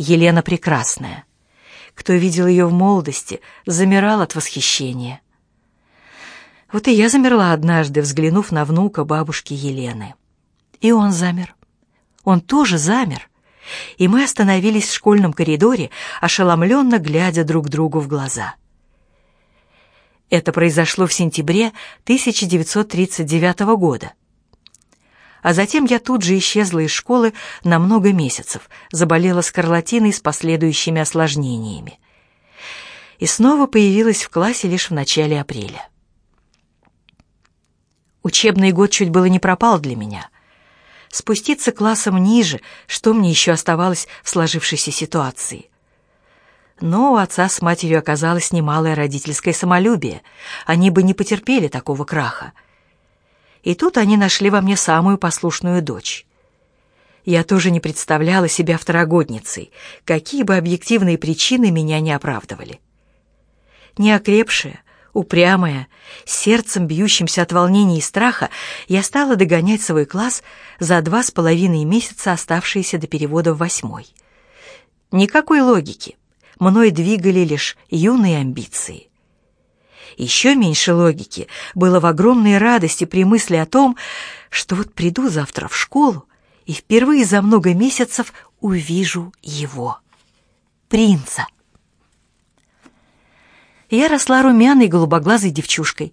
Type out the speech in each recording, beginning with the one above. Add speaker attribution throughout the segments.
Speaker 1: Елена Прекрасная. Кто видел ее в молодости, замирал от восхищения. Вот и я замерла однажды, взглянув на внука бабушки Елены. И он замер. Он тоже замер. И мы остановились в школьном коридоре, ошеломленно глядя друг другу в глаза. Это произошло в сентябре 1939 года. А затем я тут же исчезла из школы на много месяцев, заболела скарлатиной с последующими осложнениями. И снова появилась в классе лишь в начале апреля. Учебный год чуть было не пропал для меня. Спуститься классом ниже, что мне еще оставалось в сложившейся ситуации? Но у отца с матерью оказалось немалое родительское самолюбие. Они бы не потерпели такого краха. И тут они нашли во мне самую послушную дочь. Я тоже не представляла себя второгодницей, какие бы объективные причины меня не оправдывали. Неокрепшая, упрямая, сердцем бьющимся от волнения и страха, я стала догонять свой класс за два с половиной месяца, оставшиеся до перевода в восьмой. Никакой логики. Мной двигали лишь юные амбиции. Еще меньше логики было в огромной радости при мысли о том, что вот приду завтра в школу и впервые за много месяцев увижу его, принца. Я росла румяной голубоглазой девчушкой,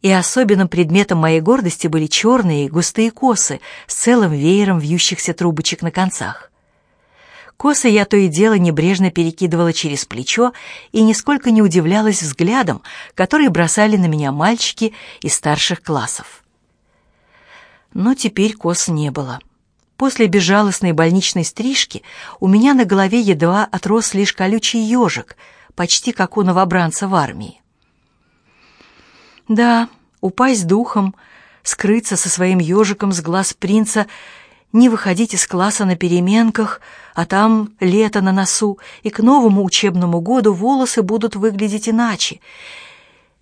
Speaker 1: и особенным предметом моей гордости были черные густые косы с целым веером вьющихся трубочек на концах. Косы я то и дело небрежно перекидывала через плечо и нисколько не удивлялась взглядом, которые бросали на меня мальчики из старших классов. Но теперь кос не было. После безжалостной больничной стрижки у меня на голове едва отрос лишь колючий ежик, почти как у новобранца в армии. Да, упасть духом, скрыться со своим ежиком с глаз принца — не выходить из класса на переменках, а там лето на носу, и к новому учебному году волосы будут выглядеть иначе.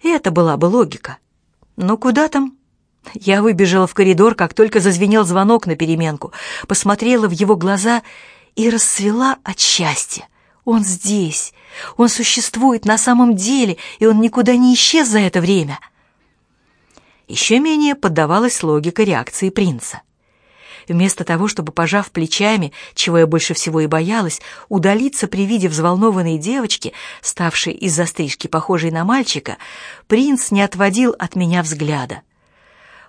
Speaker 1: И это была бы логика. Но куда там? Я выбежала в коридор, как только зазвенел звонок на переменку, посмотрела в его глаза и расцвела от счастья. Он здесь, он существует на самом деле, и он никуда не исчез за это время. Еще менее поддавалась логика реакции принца. Вместо того, чтобы, пожав плечами, чего я больше всего и боялась, удалиться при виде взволнованной девочки, ставшей из-за стрижки похожей на мальчика, принц не отводил от меня взгляда.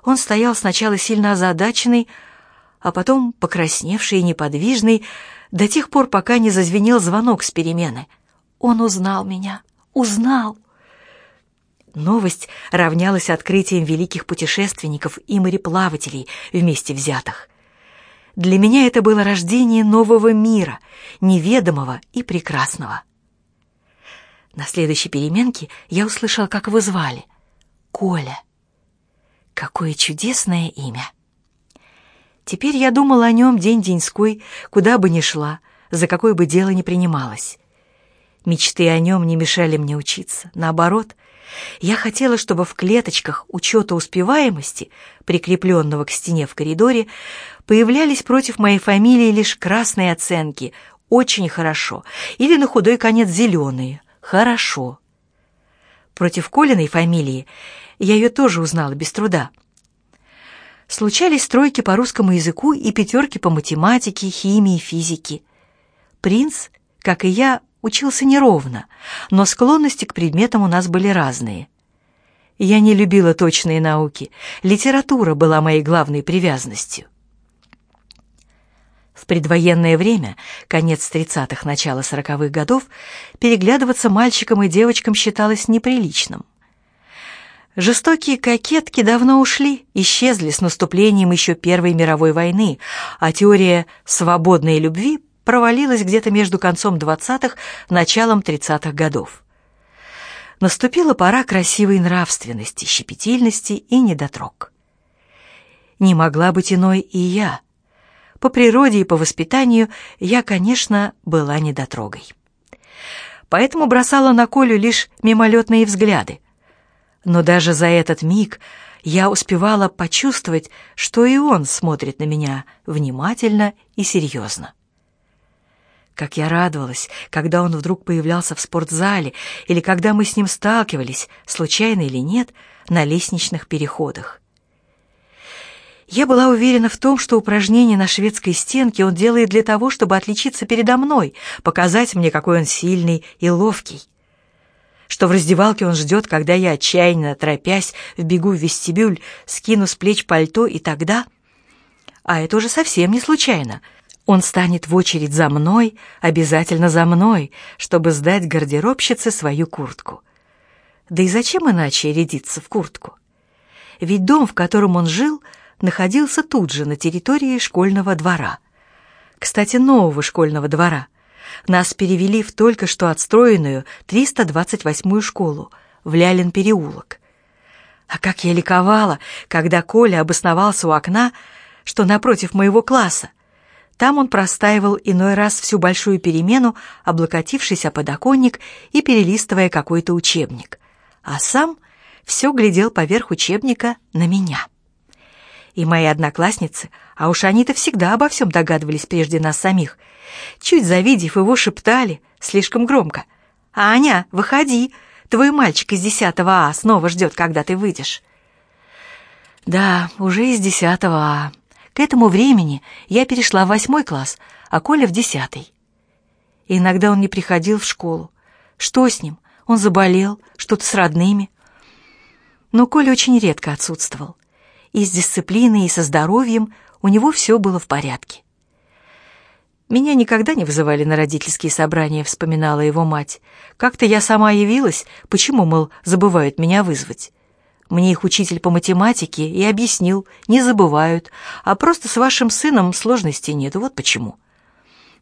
Speaker 1: Он стоял сначала сильно озадаченный, а потом покрасневший и неподвижный, до тех пор, пока не зазвенел звонок с перемены. Он узнал меня, узнал. Новость равнялась открытием великих путешественников и мореплавателей вместе взятых. Для меня это было рождение нового мира, неведомого и прекрасного. На следующей переменке я услышала, как его звали. Коля. Какое чудесное имя. Теперь я думала о нем день-деньской, куда бы ни шла, за какое бы дело ни принималась. Мечты о нем не мешали мне учиться. Наоборот, я хотела, чтобы в клеточках учета успеваемости, прикрепленного к стене в коридоре, появлялись против моей фамилии лишь красные оценки «очень хорошо» или на худой конец зеленые «хорошо». Против Колиной фамилии я ее тоже узнала без труда. Случались тройки по русскому языку и пятерки по математике, химии, физике. Принц, как и я, учился неровно, но склонности к предметам у нас были разные. Я не любила точные науки, литература была моей главной привязанностью. В предвоенное время, конец 30-х, начало 40-х годов, переглядываться мальчикам и девочкам считалось неприличным. Жестокие кокетки давно ушли, исчезли с наступлением еще Первой мировой войны, а теория свободной любви провалилась где-то между концом 20-х, началом 30-х годов. Наступила пора красивой нравственности, щепетильности и недотрог. Не могла быть иной и я — по природе и по воспитанию я, конечно, была недотрогой. Поэтому бросала на Колю лишь мимолетные взгляды. Но даже за этот миг я успевала почувствовать, что и он смотрит на меня внимательно и серьезно. Как я радовалась, когда он вдруг появлялся в спортзале или когда мы с ним сталкивались, случайно или нет, на лестничных переходах. Я была уверена в том, что упражнение на шведской стенке он делает для того, чтобы отличиться передо мной, показать мне, какой он сильный и ловкий. Что в раздевалке он ждет, когда я, отчаянно торопясь, вбегу в вестибюль, скину с плеч пальто, и тогда... А это уже совсем не случайно. Он станет в очередь за мной, обязательно за мной, чтобы сдать гардеробщице свою куртку. Да и зачем иначе рядиться в куртку? Ведь дом, в котором он жил, — находился тут же, на территории школьного двора. Кстати, нового школьного двора. Нас перевели в только что отстроенную 328-ю школу, в Лялин переулок. А как я ликовала, когда Коля обосновался у окна, что напротив моего класса. Там он простаивал иной раз всю большую перемену, облокотившись о подоконник и перелистывая какой-то учебник. А сам все глядел поверх учебника на меня и мои одноклассницы, а уж они-то всегда обо всем догадывались прежде нас самих, чуть завидев его, шептали слишком громко. «Аня, выходи! Твой мальчик из 10 А снова ждет, когда ты выйдешь». Да, уже из 10 А. К этому времени я перешла в восьмой класс, а Коля в десятый. Иногда он не приходил в школу. Что с ним? Он заболел, что-то с родными. Но Коля очень редко отсутствовал и с дисциплиной, и со здоровьем у него все было в порядке. «Меня никогда не вызывали на родительские собрания», — вспоминала его мать. «Как-то я сама явилась, почему, мол, забывают меня вызвать?» Мне их учитель по математике и объяснил, не забывают, а просто с вашим сыном сложностей нет, вот почему.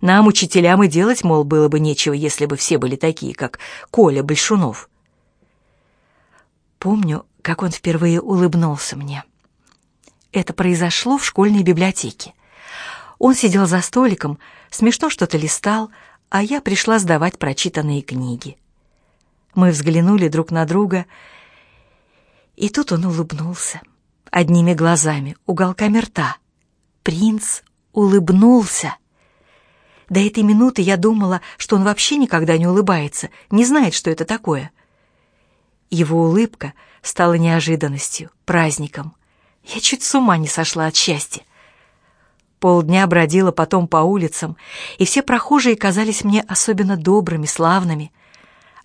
Speaker 1: Нам, учителям, и делать, мол, было бы нечего, если бы все были такие, как Коля Большунов. Помню, как он впервые улыбнулся мне. Это произошло в школьной библиотеке. Он сидел за столиком, смешно что-то листал, а я пришла сдавать прочитанные книги. Мы взглянули друг на друга, и тут он улыбнулся. Одними глазами, уголками рта. Принц улыбнулся. До этой минуты я думала, что он вообще никогда не улыбается, не знает, что это такое. Его улыбка стала неожиданностью, праздником. Я чуть с ума не сошла от счастья. Полдня бродила потом по улицам, и все прохожие казались мне особенно добрыми, славными.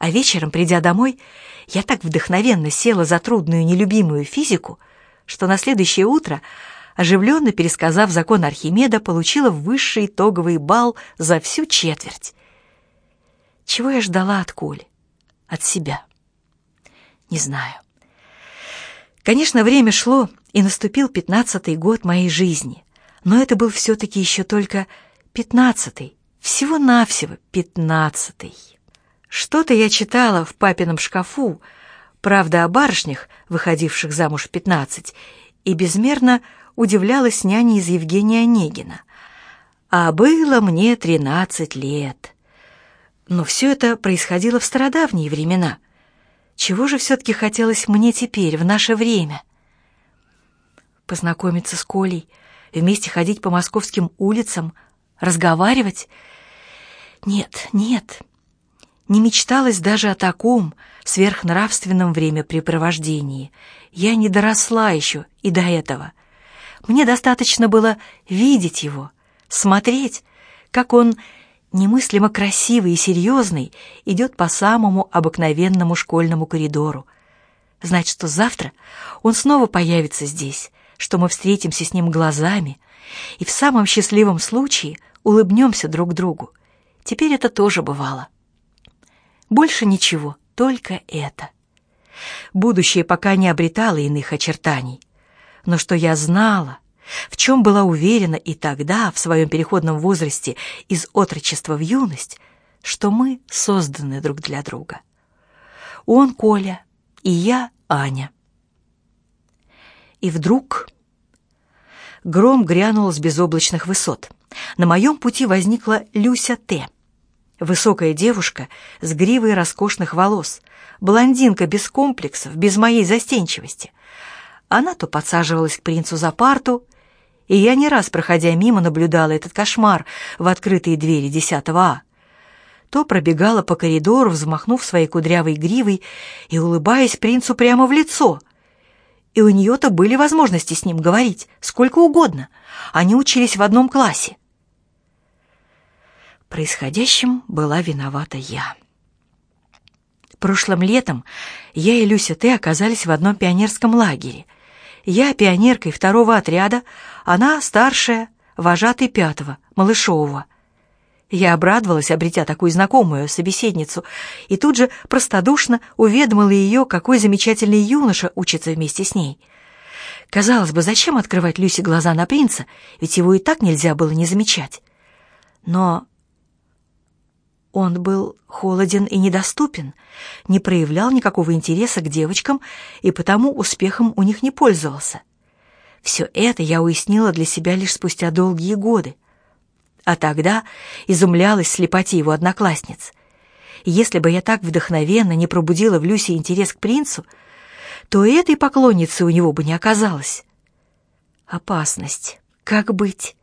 Speaker 1: А вечером, придя домой, я так вдохновенно села за трудную нелюбимую физику, что на следующее утро, оживленно пересказав закон Архимеда, получила высший итоговый балл за всю четверть. Чего я ждала от Коли? От себя? Не знаю. Конечно, время шло, и наступил пятнадцатый год моей жизни. Но это был все-таки еще только пятнадцатый, всего-навсего пятнадцатый. Что-то я читала в папином шкафу, правда, о барышнях, выходивших замуж в пятнадцать, и безмерно удивлялась няня из Евгения Онегина. А было мне тринадцать лет. Но все это происходило в стародавние времена — чего же все-таки хотелось мне теперь, в наше время? Познакомиться с Колей, вместе ходить по московским улицам, разговаривать? Нет, нет. Не мечталось даже о таком сверхнравственном времяпрепровождении. Я не доросла еще и до этого. Мне достаточно было видеть его, смотреть, как он немыслимо красивый и серьезный, идет по самому обыкновенному школьному коридору. Значит, что завтра он снова появится здесь, что мы встретимся с ним глазами и в самом счастливом случае улыбнемся друг другу. Теперь это тоже бывало. Больше ничего, только это. Будущее пока не обретало иных очертаний. Но что я знала, в чем была уверена и тогда, в своем переходном возрасте из отрочества в юность, что мы созданы друг для друга. Он Коля, и я Аня. И вдруг гром грянул с безоблачных высот. На моем пути возникла Люся Т. Высокая девушка с гривой роскошных волос, блондинка без комплексов, без моей застенчивости. Она то подсаживалась к принцу за парту, И я не раз, проходя мимо, наблюдала этот кошмар в открытые двери 10 А. То пробегала по коридору, взмахнув своей кудрявой гривой и улыбаясь принцу прямо в лицо. И у нее-то были возможности с ним говорить, сколько угодно. Они учились в одном классе. Происходящим была виновата я. Прошлым летом я и Люся ты оказались в одном пионерском лагере. Я пионеркой второго отряда, она старшая, вожатый пятого, малышового. Я обрадовалась, обретя такую знакомую собеседницу, и тут же простодушно уведомила ее, какой замечательный юноша учится вместе с ней. Казалось бы, зачем открывать Люсе глаза на принца, ведь его и так нельзя было не замечать. Но он был холоден и недоступен, не проявлял никакого интереса к девочкам и потому успехом у них не пользовался. Все это я уяснила для себя лишь спустя долгие годы. А тогда изумлялась слепоте его одноклассниц. Если бы я так вдохновенно не пробудила в Люсе интерес к принцу, то этой поклонницы у него бы не оказалось. Опасность. Как быть?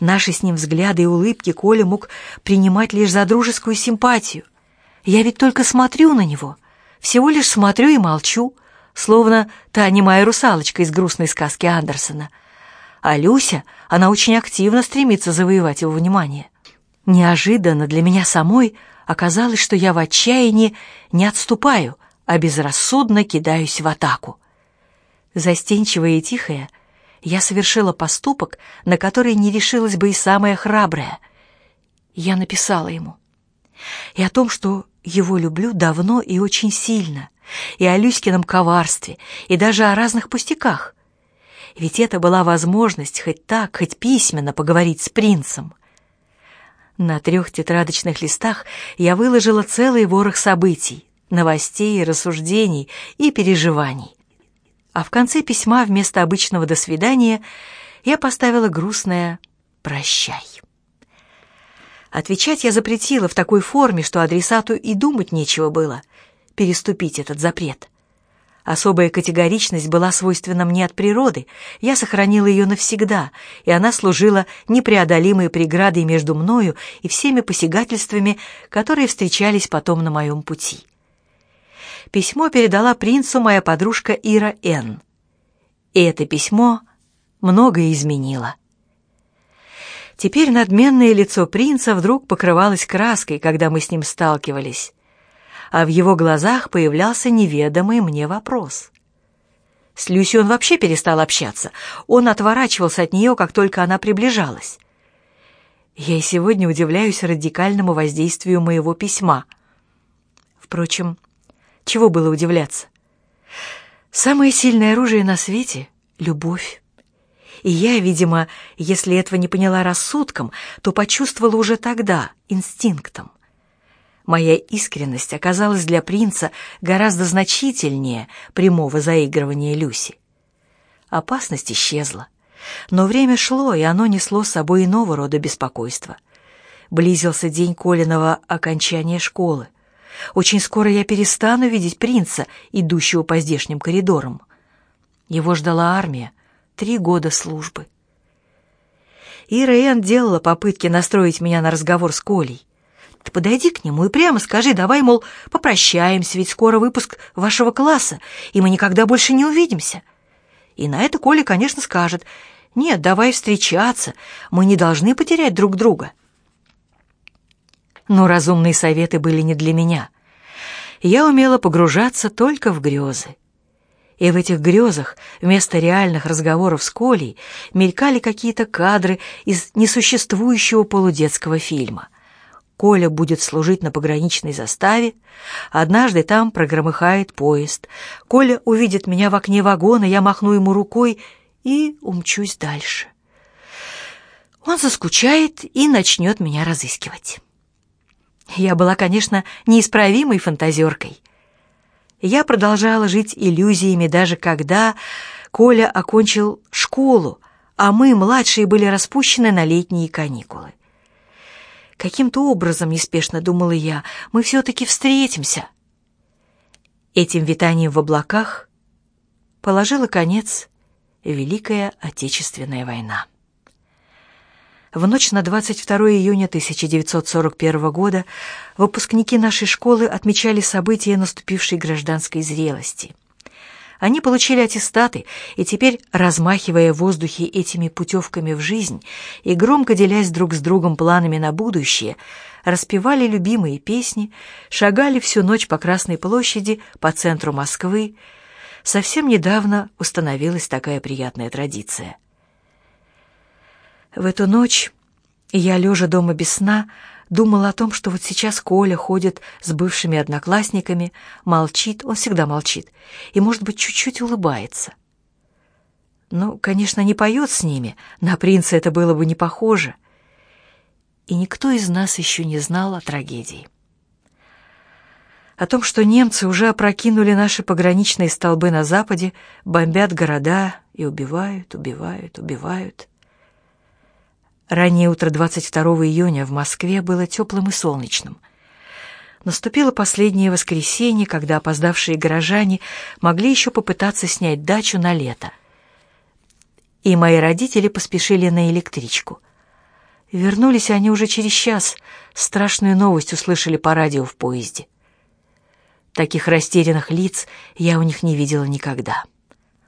Speaker 1: Наши с ним взгляды и улыбки Коля мог принимать лишь за дружескую симпатию. Я ведь только смотрю на него, всего лишь смотрю и молчу, словно та немая русалочка из грустной сказки Андерсона. А Люся, она очень активно стремится завоевать его внимание. Неожиданно для меня самой оказалось, что я в отчаянии не отступаю, а безрассудно кидаюсь в атаку. Застенчивая и тихая, я совершила поступок, на который не решилась бы и самая храбрая. Я написала ему. И о том, что его люблю давно и очень сильно, и о Люськином коварстве, и даже о разных пустяках. Ведь это была возможность хоть так, хоть письменно поговорить с принцем. На трех тетрадочных листах я выложила целый ворох событий, новостей, рассуждений и переживаний а в конце письма вместо обычного «до свидания» я поставила грустное «прощай». Отвечать я запретила в такой форме, что адресату и думать нечего было переступить этот запрет. Особая категоричность была свойственна мне от природы, я сохранила ее навсегда, и она служила непреодолимой преградой между мною и всеми посягательствами, которые встречались потом на моем пути. Письмо передала принцу моя подружка Ира Н. И это письмо многое изменило. Теперь надменное лицо принца вдруг покрывалось краской, когда мы с ним сталкивались, а в его глазах появлялся неведомый мне вопрос. С Люси он вообще перестал общаться. Он отворачивался от нее, как только она приближалась. Я и сегодня удивляюсь радикальному воздействию моего письма. Впрочем, чего было удивляться? Самое сильное оружие на свете — любовь. И я, видимо, если этого не поняла рассудком, то почувствовала уже тогда, инстинктом. Моя искренность оказалась для принца гораздо значительнее прямого заигрывания Люси. Опасность исчезла, но время шло, и оно несло с собой иного рода беспокойство. Близился день Колиного окончания школы. Очень скоро я перестану видеть принца, идущего по здешним коридорам. Его ждала армия, три года службы. Ира Энн делала попытки настроить меня на разговор с Колей. Ты подойди к нему и прямо скажи, давай, мол, попрощаемся, ведь скоро выпуск вашего класса, и мы никогда больше не увидимся. И на это Коля, конечно, скажет, нет, давай встречаться, мы не должны потерять друг друга. Но разумные советы были не для меня. Я умела погружаться только в грезы. И в этих грезах вместо реальных разговоров с Колей мелькали какие-то кадры из несуществующего полудетского фильма. Коля будет служить на пограничной заставе, однажды там прогромыхает поезд. Коля увидит меня в окне вагона, я махну ему рукой и умчусь дальше. Он заскучает и начнет меня разыскивать. Я была, конечно, неисправимой фантазеркой. Я продолжала жить иллюзиями даже когда Коля окончил школу, а мы, младшие, были распущены на летние каникулы. Каким-то образом, неспешно думала я, мы все-таки встретимся. Этим витанием в облаках положила конец Великая Отечественная война. В ночь на 22 июня 1941 года выпускники нашей школы отмечали события наступившей гражданской зрелости. Они получили аттестаты и теперь, размахивая в воздухе этими путевками в жизнь и громко делясь друг с другом планами на будущее, распевали любимые песни, шагали всю ночь по Красной площади, по центру Москвы. Совсем недавно установилась такая приятная традиция – в эту ночь я, лежа дома без сна, думала о том, что вот сейчас Коля ходит с бывшими одноклассниками, молчит, он всегда молчит, и, может быть, чуть-чуть улыбается. Ну, конечно, не поет с ними, на принца это было бы не похоже. И никто из нас еще не знал о трагедии. О том, что немцы уже опрокинули наши пограничные столбы на западе, бомбят города и убивают, убивают, убивают. Раннее утро 22 июня в Москве было теплым и солнечным. Наступило последнее воскресенье, когда опоздавшие горожане могли еще попытаться снять дачу на лето. И мои родители поспешили на электричку. Вернулись они уже через час, страшную новость услышали по радио в поезде. Таких растерянных лиц я у них не видела никогда.